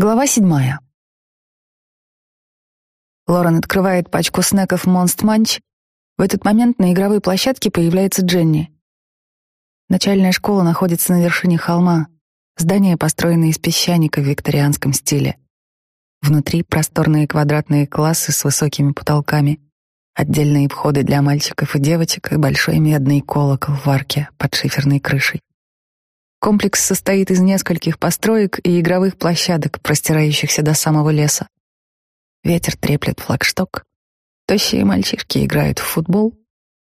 Глава седьмая. Лорен открывает пачку снеков «Монст Манч». В этот момент на игровой площадке появляется Дженни. Начальная школа находится на вершине холма. Здание построено из песчаника в викторианском стиле. Внутри просторные квадратные классы с высокими потолками, отдельные входы для мальчиков и девочек и большой медный колокол в арке под шиферной крышей. Комплекс состоит из нескольких построек и игровых площадок, простирающихся до самого леса. Ветер треплет флагшток. Тощие мальчишки играют в футбол.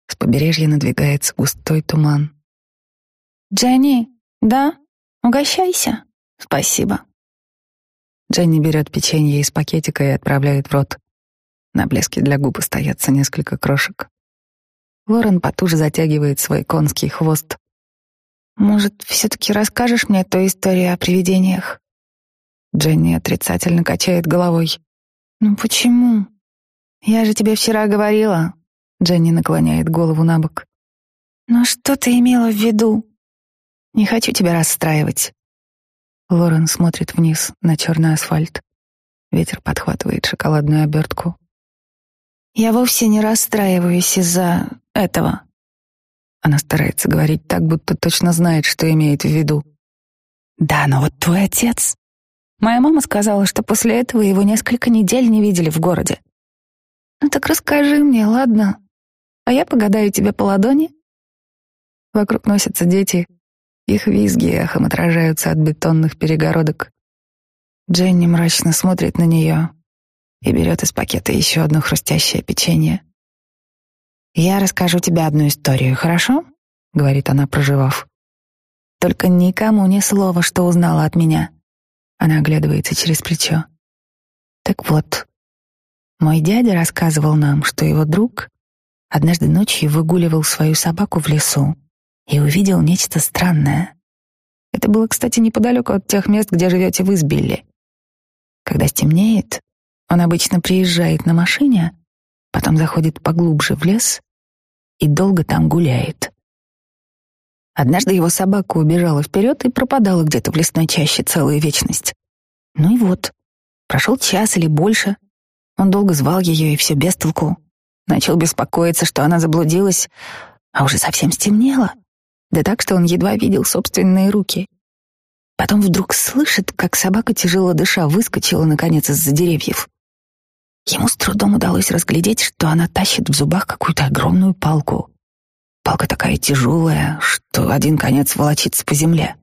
С побережья надвигается густой туман. «Дженни, да? Угощайся?» «Спасибо». Дженни берет печенье из пакетика и отправляет в рот. На блеске для губ остается несколько крошек. Ворон потуже затягивает свой конский хвост. Может, все-таки расскажешь мне ту историю о привидениях? Дженни отрицательно качает головой. Ну почему? Я же тебе вчера говорила. Дженни наклоняет голову на бок. Ну что ты имела в виду? Не хочу тебя расстраивать. Лорен смотрит вниз на черный асфальт. Ветер подхватывает шоколадную обертку. Я вовсе не расстраиваюсь из-за этого. Она старается говорить так, будто точно знает, что имеет в виду. «Да, но вот твой отец...» Моя мама сказала, что после этого его несколько недель не видели в городе. «Ну так расскажи мне, ладно? А я погадаю тебе по ладони?» Вокруг носятся дети. Их визги эхом отражаются от бетонных перегородок. Дженни мрачно смотрит на нее и берет из пакета еще одно хрустящее печенье. «Я расскажу тебе одну историю, хорошо?» — говорит она, проживав. «Только никому ни слова, что узнала от меня». Она оглядывается через плечо. «Так вот, мой дядя рассказывал нам, что его друг однажды ночью выгуливал свою собаку в лесу и увидел нечто странное. Это было, кстати, неподалеку от тех мест, где живете вы с Билли. Когда стемнеет, он обычно приезжает на машине, потом заходит поглубже в лес и долго там гуляет. Однажды его собака убежала вперед и пропадала где-то в лесной чаще целую вечность. Ну и вот, прошел час или больше. Он долго звал ее и все без толку. Начал беспокоиться, что она заблудилась, а уже совсем стемнело. Да так, что он едва видел собственные руки. Потом вдруг слышит, как собака, тяжело дыша, выскочила, наконец, из-за деревьев. Ему с трудом удалось разглядеть, что она тащит в зубах какую-то огромную палку. Палка такая тяжелая, что один конец волочится по земле.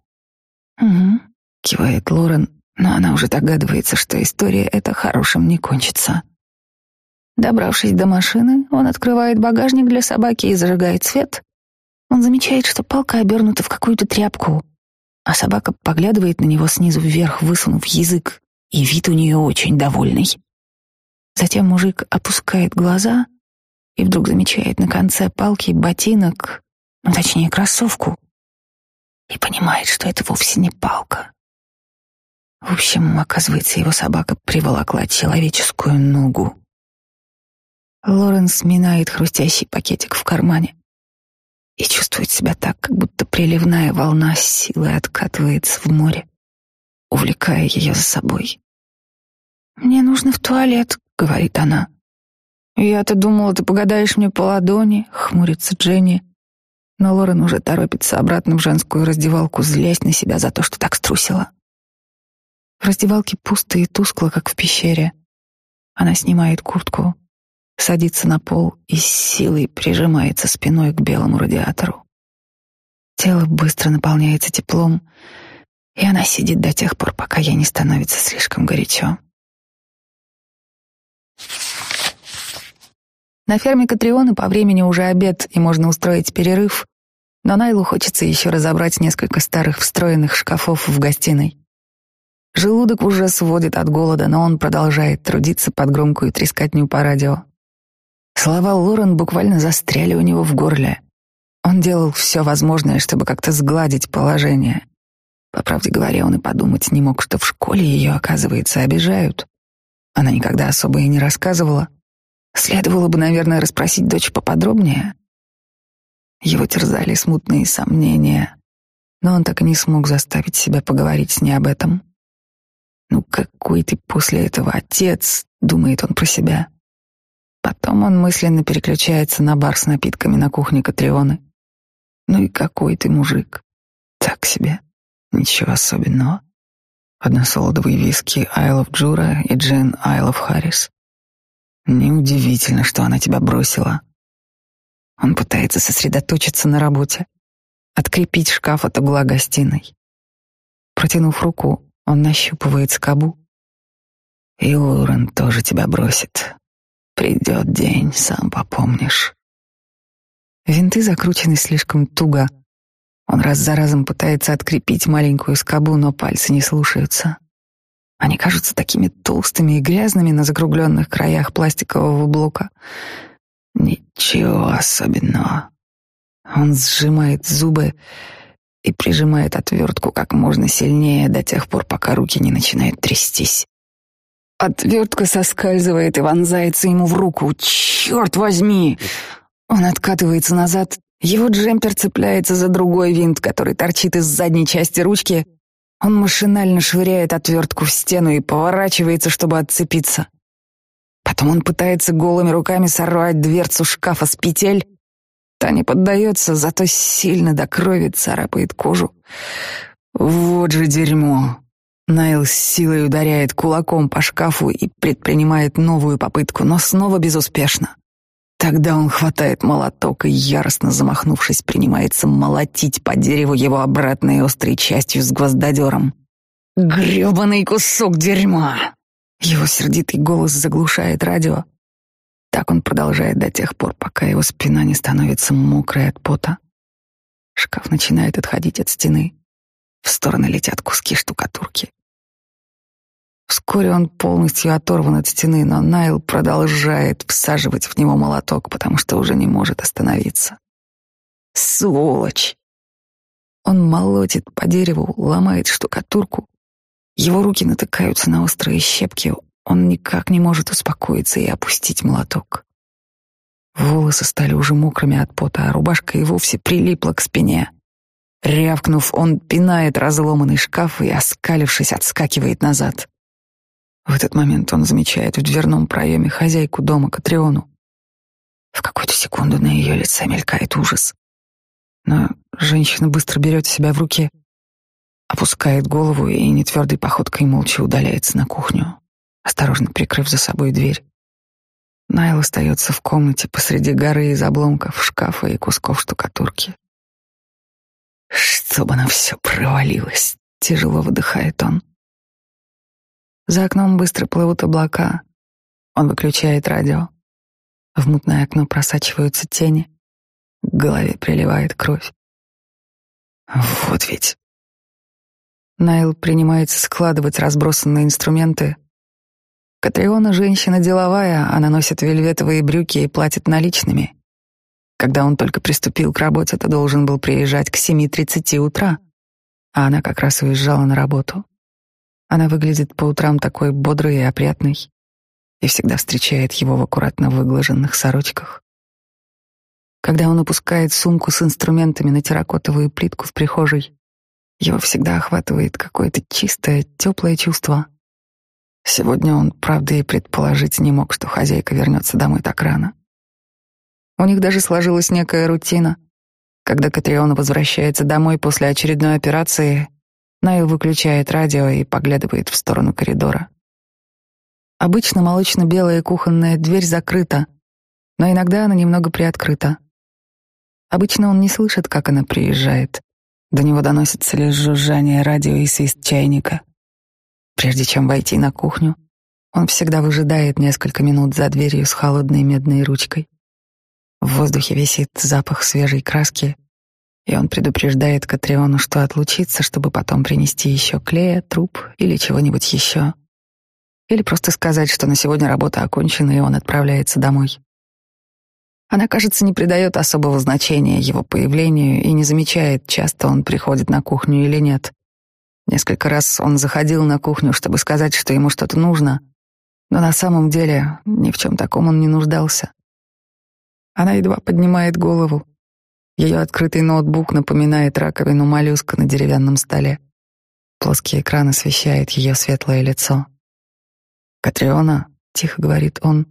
«Угу», — кивает Лорен, но она уже догадывается, что история эта хорошим не кончится. Добравшись до машины, он открывает багажник для собаки и зажигает свет. Он замечает, что палка обернута в какую-то тряпку, а собака поглядывает на него снизу вверх, высунув язык, и вид у нее очень довольный. Затем мужик опускает глаза и вдруг замечает на конце палки ботинок, ну, точнее, кроссовку, и понимает, что это вовсе не палка. В общем, оказывается, его собака приволокла человеческую ногу. Лоренс минает хрустящий пакетик в кармане и чувствует себя так, как будто приливная волна силы откатывается в море, увлекая ее за собой. «Мне нужно в туалет», — говорит она. «Я-то думала, ты погадаешь мне по ладони», — хмурится Дженни. Но Лорен уже торопится обратно в женскую раздевалку, злясь на себя за то, что так струсила. В раздевалке пусто и тускло, как в пещере. Она снимает куртку, садится на пол и с силой прижимается спиной к белому радиатору. Тело быстро наполняется теплом, и она сидит до тех пор, пока ей не становится слишком горячо. На ферме Катриона по времени уже обед, и можно устроить перерыв. Но Найлу хочется еще разобрать несколько старых встроенных шкафов в гостиной. Желудок уже сводит от голода, но он продолжает трудиться под громкую трескотню по радио. Слова Лорен буквально застряли у него в горле. Он делал все возможное, чтобы как-то сгладить положение. По правде говоря, он и подумать не мог, что в школе ее, оказывается, обижают. Она никогда особо и не рассказывала. Следовало бы, наверное, расспросить дочь поподробнее. Его терзали смутные сомнения, но он так и не смог заставить себя поговорить с ней об этом. «Ну какой ты после этого отец?» — думает он про себя. Потом он мысленно переключается на бар с напитками на кухне Катрионы. «Ну и какой ты мужик?» «Так себе. Ничего особенного». Односолодовые виски Isle of Джура и джин Isle of Харрис. Неудивительно, что она тебя бросила. Он пытается сосредоточиться на работе, открепить шкаф от угла гостиной. Протянув руку, он нащупывает скобу. И Лорен тоже тебя бросит. Придет день, сам попомнишь. Винты закручены слишком туго. Он раз за разом пытается открепить маленькую скобу, но пальцы не слушаются. Они кажутся такими толстыми и грязными на закругленных краях пластикового блока. Ничего особенного. Он сжимает зубы и прижимает отвертку как можно сильнее до тех пор, пока руки не начинают трястись. Отвертка соскальзывает и вонзается ему в руку. «Черт возьми!» Он откатывается назад. Его джемпер цепляется за другой винт, который торчит из задней части ручки — он машинально швыряет отвертку в стену и поворачивается, чтобы отцепиться. Потом он пытается голыми руками сорвать дверцу шкафа с петель. Та не поддается, зато сильно до крови царапает кожу. Вот же дерьмо. Найл с силой ударяет кулаком по шкафу и предпринимает новую попытку, но снова безуспешно. Тогда он хватает молоток и, яростно замахнувшись, принимается молотить по дереву его обратной острой частью с гвоздодером. «Грёбаный кусок дерьма!» Его сердитый голос заглушает радио. Так он продолжает до тех пор, пока его спина не становится мокрой от пота. Шкаф начинает отходить от стены. В стороны летят куски штукатурки. Вскоре он полностью оторван от стены, но Найл продолжает всаживать в него молоток, потому что уже не может остановиться. Сволочь! Он молотит по дереву, ломает штукатурку. Его руки натыкаются на острые щепки. Он никак не может успокоиться и опустить молоток. Волосы стали уже мокрыми от пота, а рубашка и вовсе прилипла к спине. Рявкнув, он пинает разломанный шкаф и, оскалившись, отскакивает назад. В этот момент он замечает в дверном проеме хозяйку дома Катриону. В какую-то секунду на ее лице мелькает ужас. Но женщина быстро берет себя в руки, опускает голову и нетвердой походкой молча удаляется на кухню, осторожно прикрыв за собой дверь. Найл остается в комнате посреди горы из обломков шкафа и кусков штукатурки. «Чтобы она все провалилась!» — тяжело выдыхает он. За окном быстро плывут облака. Он выключает радио. В мутное окно просачиваются тени. К голове приливает кровь. Вот ведь. Найл принимается складывать разбросанные инструменты. Катриона женщина деловая, она носит вельветовые брюки и платит наличными. Когда он только приступил к работе, то должен был приезжать к 7.30 утра, а она как раз уезжала на работу. Она выглядит по утрам такой бодрой и опрятной и всегда встречает его в аккуратно выглаженных сорочках. Когда он опускает сумку с инструментами на терракотовую плитку в прихожей, его всегда охватывает какое-то чистое, теплое чувство. Сегодня он, правда, и предположить не мог, что хозяйка вернется домой так рано. У них даже сложилась некая рутина. Когда Катриона возвращается домой после очередной операции, Найл выключает радио и поглядывает в сторону коридора. Обычно молочно-белая кухонная дверь закрыта, но иногда она немного приоткрыта. Обычно он не слышит, как она приезжает. До него доносится лишь жужжание радио и свист чайника. Прежде чем войти на кухню, он всегда выжидает несколько минут за дверью с холодной медной ручкой. В воздухе висит запах свежей краски — и он предупреждает Катриону, что отлучится, чтобы потом принести еще клея, труп или чего-нибудь еще. Или просто сказать, что на сегодня работа окончена, и он отправляется домой. Она, кажется, не придает особого значения его появлению и не замечает, часто он приходит на кухню или нет. Несколько раз он заходил на кухню, чтобы сказать, что ему что-то нужно, но на самом деле ни в чем таком он не нуждался. Она едва поднимает голову. Ее открытый ноутбук напоминает раковину моллюска на деревянном столе. Плоский экран освещает ее светлое лицо. «Катриона», — тихо говорит он,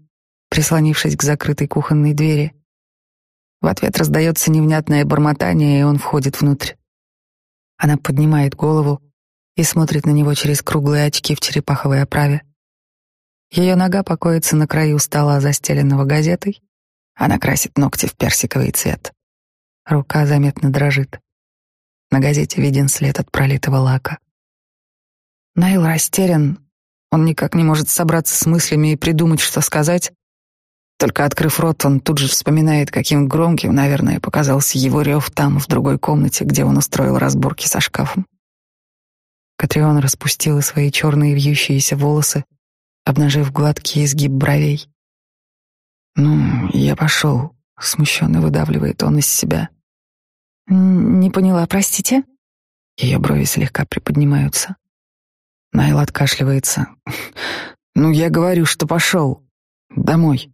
прислонившись к закрытой кухонной двери. В ответ раздается невнятное бормотание, и он входит внутрь. Она поднимает голову и смотрит на него через круглые очки в черепаховой оправе. Ее нога покоится на краю стола, застеленного газетой. Она красит ногти в персиковый цвет. Рука заметно дрожит. На газете виден след от пролитого лака. Найл растерян. Он никак не может собраться с мыслями и придумать, что сказать. Только открыв рот, он тут же вспоминает, каким громким, наверное, показался его рев там, в другой комнате, где он устроил разборки со шкафом. Катрион распустила свои черные вьющиеся волосы, обнажив гладкий изгиб бровей. «Ну, я пошел», — смущенно выдавливает он из себя. Не поняла, простите? Ее брови слегка приподнимаются. Найл откашливается. Ну, я говорю, что пошел. Домой.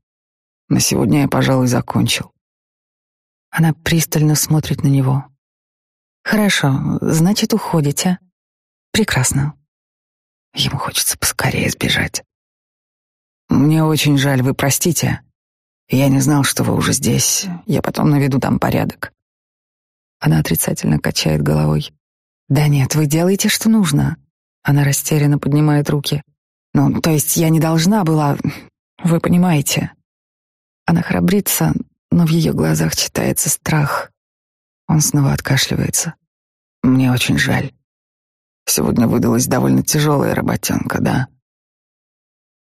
На сегодня я, пожалуй, закончил. Она пристально смотрит на него. Хорошо, значит, уходите. Прекрасно. Ему хочется поскорее сбежать. Мне очень жаль, вы простите. Я не знал, что вы уже здесь. Я потом наведу там порядок. Она отрицательно качает головой. «Да нет, вы делаете, что нужно». Она растерянно поднимает руки. «Ну, то есть я не должна была... Вы понимаете». Она храбрится, но в ее глазах читается страх. Он снова откашливается. «Мне очень жаль. Сегодня выдалась довольно тяжелая работенка, да?»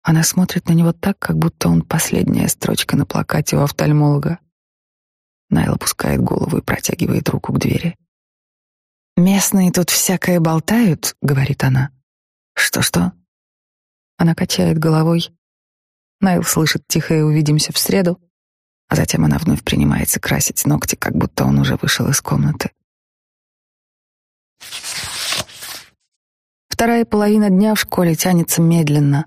Она смотрит на него так, как будто он последняя строчка на плакате у офтальмолога. Найл опускает голову и протягивает руку к двери. «Местные тут всякое болтают», — говорит она. «Что-что?» Она качает головой. Найл слышит тихое «увидимся в среду», а затем она вновь принимается красить ногти, как будто он уже вышел из комнаты. Вторая половина дня в школе тянется медленно.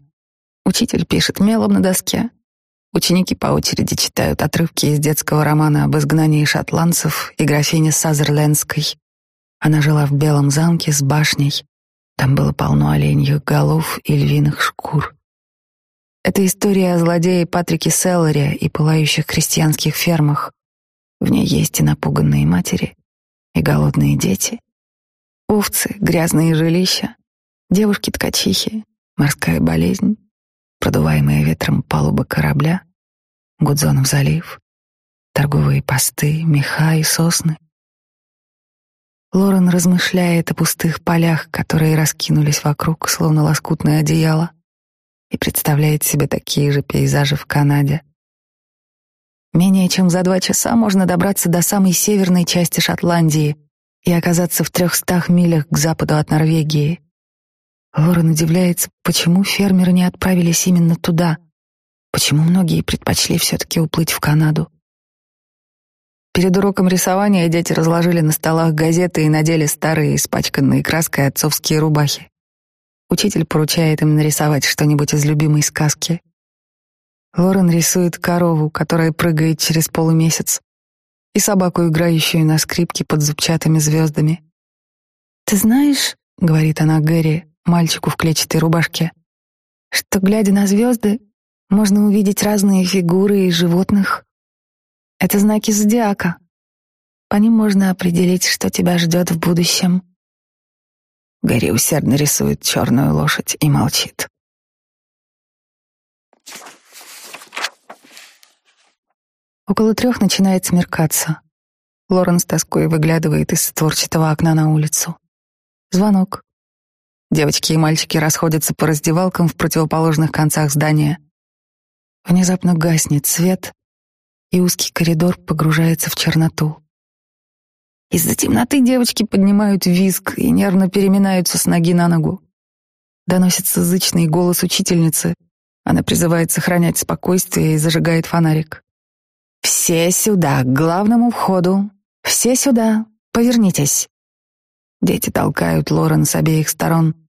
Учитель пишет мелом на доске, Ученики по очереди читают отрывки из детского романа об изгнании шотландцев и графине Сазерлендской. Она жила в белом замке с башней. Там было полно оленьих голов и львиных шкур. Это история о злодее Патрике Селлере и пылающих крестьянских фермах. В ней есть и напуганные матери, и голодные дети, овцы, грязные жилища, девушки-ткачихи, морская болезнь продуваемые ветром палубы корабля, Гудзонов залив, торговые посты, меха и сосны. Лорен размышляет о пустых полях, которые раскинулись вокруг, словно лоскутное одеяло, и представляет себе такие же пейзажи в Канаде. Менее чем за два часа можно добраться до самой северной части Шотландии и оказаться в трехстах милях к западу от Норвегии — Лорен удивляется, почему фермеры не отправились именно туда, почему многие предпочли все-таки уплыть в Канаду. Перед уроком рисования дети разложили на столах газеты и надели старые, испачканные краской отцовские рубахи. Учитель поручает им нарисовать что-нибудь из любимой сказки. Лорен рисует корову, которая прыгает через полумесяц, и собаку, играющую на скрипке под зубчатыми звездами. «Ты знаешь, — говорит она Гэри, мальчику в клетчатой рубашке, что, глядя на звезды, можно увидеть разные фигуры и животных. Это знаки зодиака. По ним можно определить, что тебя ждет в будущем. Гарри усердно рисует черную лошадь и молчит. Около трех начинает смеркаться. Лорен с тоской выглядывает из створчатого окна на улицу. Звонок. Девочки и мальчики расходятся по раздевалкам в противоположных концах здания. Внезапно гаснет свет, и узкий коридор погружается в черноту. Из-за темноты девочки поднимают визг и нервно переминаются с ноги на ногу. Доносится зычный голос учительницы. Она призывает сохранять спокойствие и зажигает фонарик. «Все сюда, к главному входу! Все сюда! Повернитесь!» Дети толкают Лорен с обеих сторон.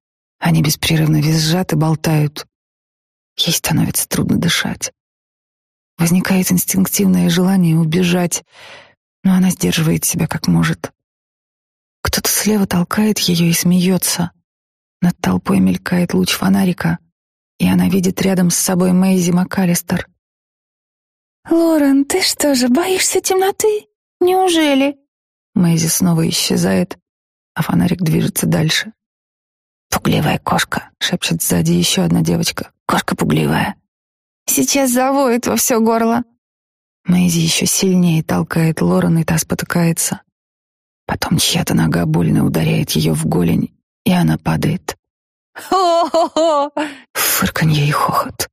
Они беспрерывно визжат и болтают. Ей становится трудно дышать. Возникает инстинктивное желание убежать, но она сдерживает себя как может. Кто-то слева толкает ее и смеется. Над толпой мелькает луч фонарика, и она видит рядом с собой Мэйзи МакАлистер. «Лорен, ты что же, боишься темноты? Неужели?» Мэйзи снова исчезает, а фонарик движется дальше. «Пугливая кошка», — шепчет сзади еще одна девочка. «Кошка пугливая». «Сейчас завоет во все горло». Мэйзи еще сильнее толкает Лорен, и та спотыкается. Потом чья-то нога больно ударяет ее в голень, и она падает. «Хо-хо-хо!» — фырканье и хохот.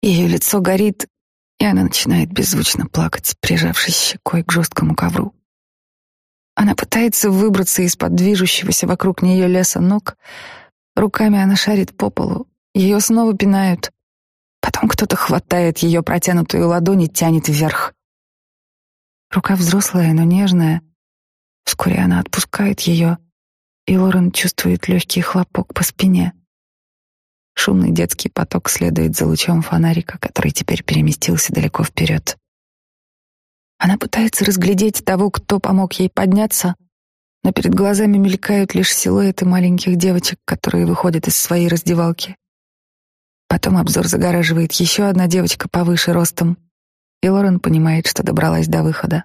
Ее лицо горит, и она начинает беззвучно плакать, прижавшись щекой к жесткому ковру. Она пытается выбраться из-под движущегося вокруг нее леса ног. Руками она шарит по полу. Ее снова пинают. Потом кто-то хватает ее протянутую ладонь и тянет вверх. Рука взрослая, но нежная. Вскоре она отпускает ее, и Лорен чувствует легкий хлопок по спине. Шумный детский поток следует за лучом фонарика, который теперь переместился далеко вперед. Она пытается разглядеть того, кто помог ей подняться, но перед глазами мелькают лишь силуэты маленьких девочек, которые выходят из своей раздевалки. Потом обзор загораживает еще одна девочка повыше ростом, и Лорен понимает, что добралась до выхода.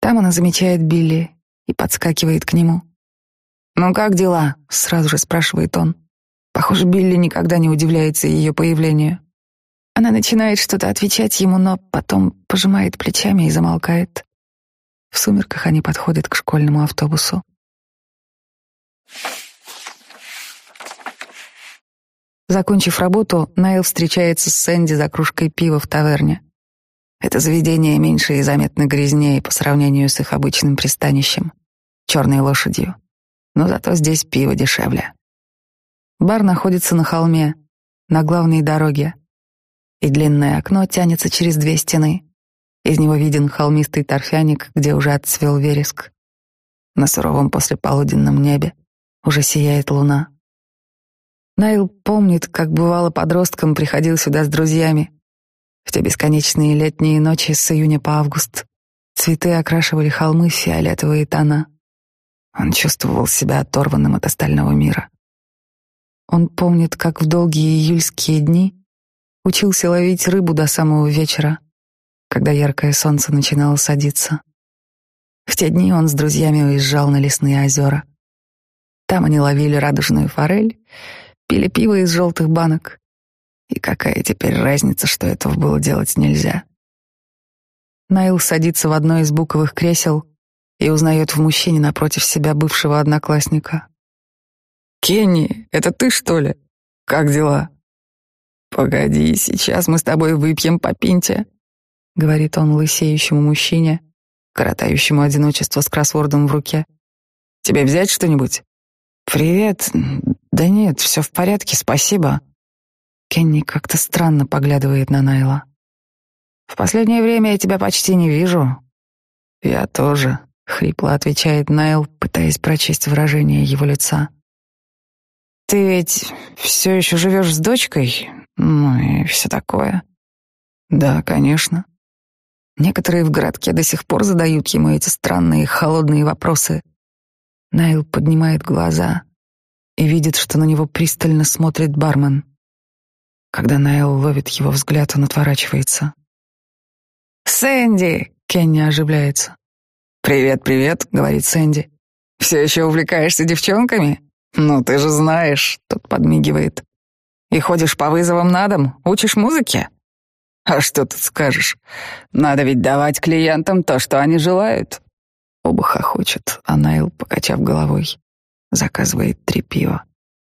Там она замечает Билли и подскакивает к нему. «Ну как дела?» — сразу же спрашивает он. Похоже, Билли никогда не удивляется ее появлению. Она начинает что-то отвечать ему, но потом пожимает плечами и замолкает. В сумерках они подходят к школьному автобусу. Закончив работу, Найл встречается с Сэнди за кружкой пива в таверне. Это заведение меньше и заметно грязнее по сравнению с их обычным пристанищем, черной лошадью. Но зато здесь пиво дешевле. Бар находится на холме, на главной дороге и длинное окно тянется через две стены. Из него виден холмистый торфяник, где уже отцвел вереск. На суровом послеполуденном небе уже сияет луна. Найл помнит, как бывало подростком приходил сюда с друзьями. В те бесконечные летние ночи с июня по август цветы окрашивали холмы в фиолетовые тона. Он чувствовал себя оторванным от остального мира. Он помнит, как в долгие июльские дни Учился ловить рыбу до самого вечера, когда яркое солнце начинало садиться. В те дни он с друзьями уезжал на лесные озера. Там они ловили радужную форель, пили пиво из желтых банок. И какая теперь разница, что этого было делать нельзя? Найл садится в одно из буковых кресел и узнает в мужчине напротив себя бывшего одноклассника. «Кенни, это ты, что ли? Как дела?» «Погоди, сейчас мы с тобой выпьем по пинте», — говорит он лысеющему мужчине, коротающему одиночество с кроссвордом в руке. «Тебе взять что-нибудь?» «Привет. Да нет, все в порядке, спасибо». Кенни как-то странно поглядывает на Найла. «В последнее время я тебя почти не вижу». «Я тоже», — хрипло отвечает Найл, пытаясь прочесть выражение его лица. «Ты ведь все еще живешь с дочкой? Ну и все такое. Да, конечно. Некоторые в городке до сих пор задают ему эти странные холодные вопросы. Найл поднимает глаза и видит, что на него пристально смотрит бармен. Когда Найл ловит его взгляд, он отворачивается. «Сэнди!» — Кенни оживляется. «Привет, привет!» — говорит Сэнди. «Все еще увлекаешься девчонками? Ну, ты же знаешь!» — тот подмигивает и ходишь по вызовам на дом, учишь музыке? А что тут скажешь? Надо ведь давать клиентам то, что они желают. Оба хохочет, а Найл, покачав головой, заказывает три пива.